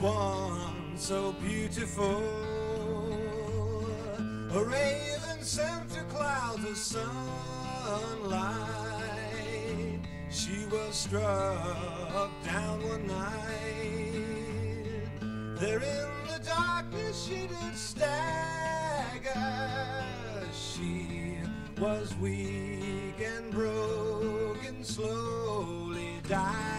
one so beautiful. A raven sent to cloud of sunlight. She was struck down one night. There in the darkness she did stagger. She was weak and broken, slowly dying.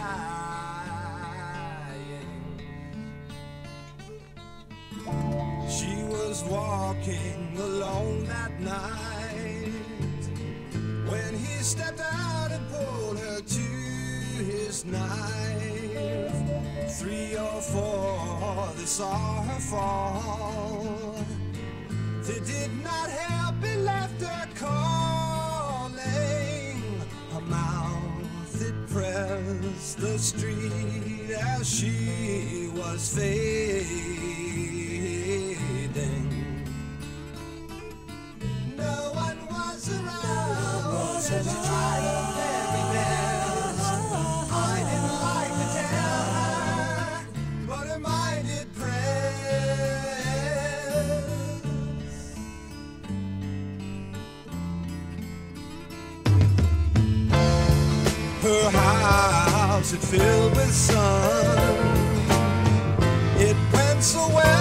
Walking alone that night when he stepped out and pulled her to his knife. Three or four, they saw her fall. They did not help, it left her calling. Her mouth, it pressed the street as she was fading. Her house had filled with sun. It went so well